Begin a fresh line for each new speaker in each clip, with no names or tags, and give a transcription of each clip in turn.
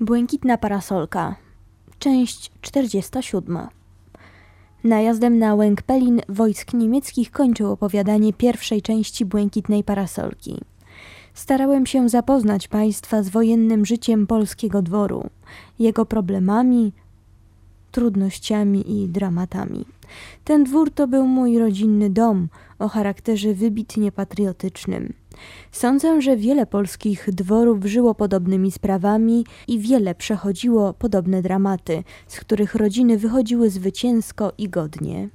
Błękitna parasolka. Część 47. Najazdem na Łękpelin wojsk niemieckich kończył opowiadanie pierwszej części Błękitnej parasolki. Starałem się zapoznać Państwa z wojennym życiem polskiego dworu, jego problemami, trudnościami i dramatami. Ten dwór to był mój rodzinny dom o charakterze wybitnie patriotycznym. Sądzę, że wiele polskich dworów żyło podobnymi sprawami i wiele przechodziło podobne dramaty, z których rodziny wychodziły zwycięsko i godnie.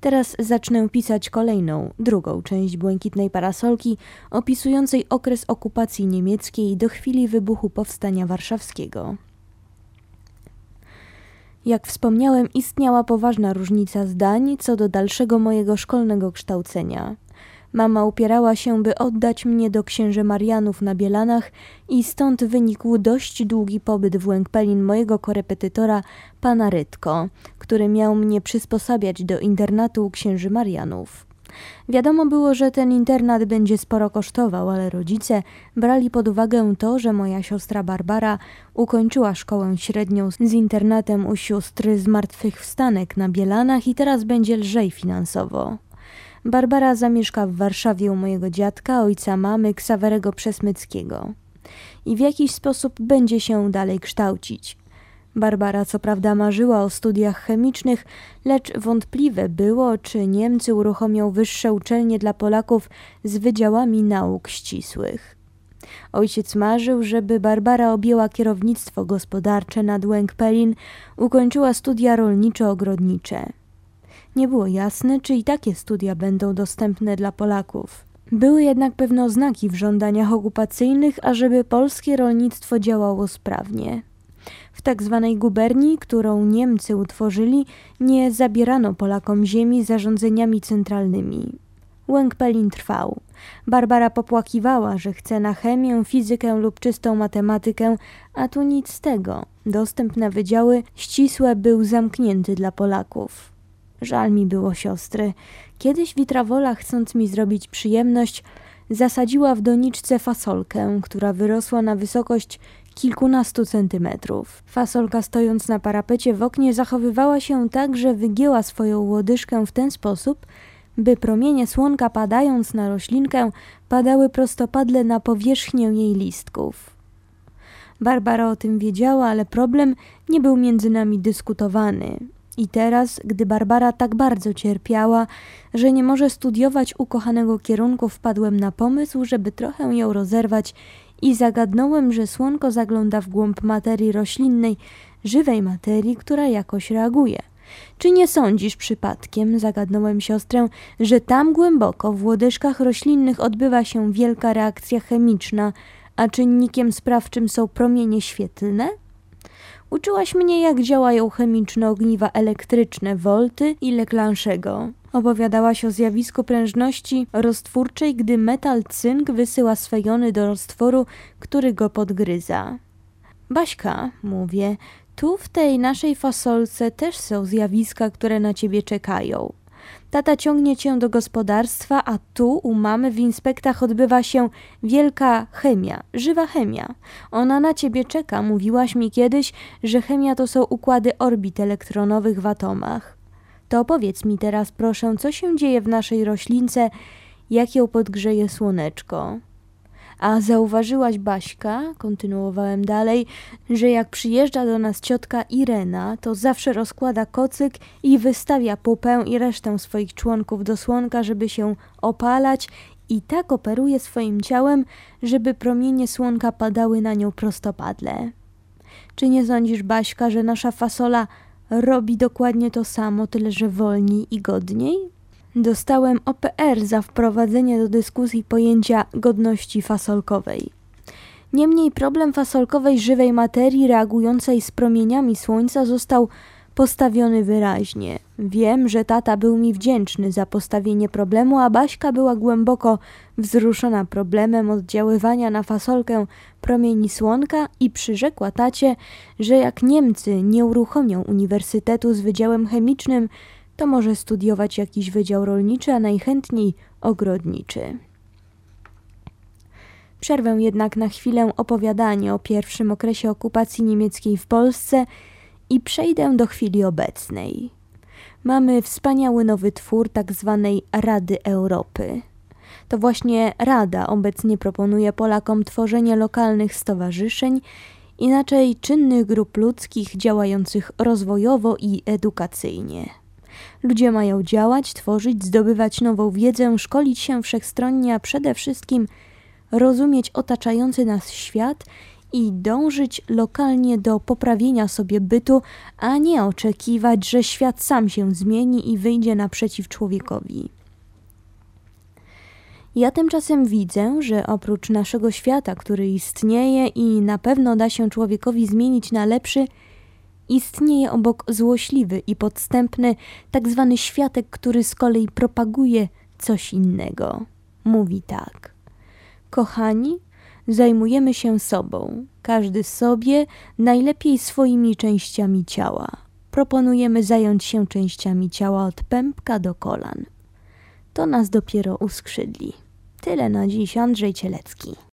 Teraz zacznę pisać kolejną, drugą część Błękitnej Parasolki, opisującej okres okupacji niemieckiej do chwili wybuchu Powstania Warszawskiego. Jak wspomniałem, istniała poważna różnica zdań co do dalszego mojego szkolnego kształcenia. Mama upierała się, by oddać mnie do księży Marianów na Bielanach i stąd wynikł dość długi pobyt w Łękpelin mojego korepetytora, pana Rytko, który miał mnie przysposabiać do internatu księży Marianów. Wiadomo było, że ten internat będzie sporo kosztował, ale rodzice brali pod uwagę to, że moja siostra Barbara ukończyła szkołę średnią z internatem u sióstry zmartwychwstanek na Bielanach i teraz będzie lżej finansowo. Barbara zamieszka w Warszawie u mojego dziadka, ojca mamy, Ksawerego Przesmyckiego. I w jakiś sposób będzie się dalej kształcić. Barbara co prawda marzyła o studiach chemicznych, lecz wątpliwe było, czy Niemcy uruchomią wyższe uczelnie dla Polaków z wydziałami nauk ścisłych. Ojciec marzył, żeby Barbara objęła kierownictwo gospodarcze nad Łęk-Pelin, ukończyła studia rolniczo-ogrodnicze. Nie było jasne, czy i takie studia będą dostępne dla Polaków. Były jednak pewne oznaki w żądaniach okupacyjnych, ażeby polskie rolnictwo działało sprawnie. W tak zwanej guberni, którą Niemcy utworzyli, nie zabierano Polakom ziemi zarządzeniami centralnymi. Łęk Pelin trwał. Barbara popłakiwała, że chce na chemię, fizykę lub czystą matematykę, a tu nic z tego. Dostęp na wydziały ścisłe był zamknięty dla Polaków. Żal mi było siostry. Kiedyś Witrawola, chcąc mi zrobić przyjemność, zasadziła w doniczce fasolkę, która wyrosła na wysokość kilkunastu centymetrów. Fasolka stojąc na parapecie w oknie zachowywała się tak, że wygięła swoją łodyżkę w ten sposób, by promienie słonka padając na roślinkę padały prostopadle na powierzchnię jej listków. Barbara o tym wiedziała, ale problem nie był między nami dyskutowany. I teraz, gdy Barbara tak bardzo cierpiała, że nie może studiować ukochanego kierunku, wpadłem na pomysł, żeby trochę ją rozerwać i zagadnąłem, że słonko zagląda w głąb materii roślinnej, żywej materii, która jakoś reaguje. Czy nie sądzisz przypadkiem, zagadnąłem siostrę, że tam głęboko w łodyżkach roślinnych odbywa się wielka reakcja chemiczna, a czynnikiem sprawczym są promienie świetlne? Uczyłaś mnie, jak działają chemiczne ogniwa elektryczne Volty i Leclanchego. Opowiadałaś o zjawisku prężności roztwórczej, gdy metal cynk wysyła swe jony do roztworu, który go podgryza. Baśka, mówię, tu w tej naszej fasolce też są zjawiska, które na ciebie czekają. Tata ciągnie cię do gospodarstwa, a tu u mamy w inspektach odbywa się wielka chemia, żywa chemia. Ona na ciebie czeka. Mówiłaś mi kiedyś, że chemia to są układy orbit elektronowych w atomach. To opowiedz mi teraz, proszę, co się dzieje w naszej roślince, jak ją podgrzeje słoneczko. A zauważyłaś, Baśka, kontynuowałem dalej, że jak przyjeżdża do nas ciotka Irena, to zawsze rozkłada kocyk i wystawia pupę i resztę swoich członków do słonka, żeby się opalać i tak operuje swoim ciałem, żeby promienie słonka padały na nią prostopadle. Czy nie sądzisz, Baśka, że nasza fasola robi dokładnie to samo, tyle że wolniej i godniej? Dostałem OPR za wprowadzenie do dyskusji pojęcia godności fasolkowej. Niemniej problem fasolkowej żywej materii reagującej z promieniami słońca został postawiony wyraźnie. Wiem, że tata był mi wdzięczny za postawienie problemu, a Baśka była głęboko wzruszona problemem oddziaływania na fasolkę promieni słonka i przyrzekła tacie, że jak Niemcy nie uruchomią uniwersytetu z wydziałem chemicznym, to może studiować jakiś wydział rolniczy, a najchętniej ogrodniczy. Przerwę jednak na chwilę opowiadanie o pierwszym okresie okupacji niemieckiej w Polsce i przejdę do chwili obecnej. Mamy wspaniały nowy twór tak zwanej Rady Europy. To właśnie Rada obecnie proponuje Polakom tworzenie lokalnych stowarzyszeń, inaczej czynnych grup ludzkich działających rozwojowo i edukacyjnie. Ludzie mają działać, tworzyć, zdobywać nową wiedzę, szkolić się wszechstronnie, a przede wszystkim rozumieć otaczający nas świat i dążyć lokalnie do poprawienia sobie bytu, a nie oczekiwać, że świat sam się zmieni i wyjdzie naprzeciw człowiekowi. Ja tymczasem widzę, że oprócz naszego świata, który istnieje i na pewno da się człowiekowi zmienić na lepszy, istnieje obok złośliwy i podstępny tak zwany światek, który z kolei propaguje coś innego. Mówi tak. Kochani, zajmujemy się sobą, każdy sobie, najlepiej swoimi częściami ciała. Proponujemy zająć się częściami ciała od pępka do kolan. To nas dopiero uskrzydli. Tyle na dziś, Andrzej Cielecki.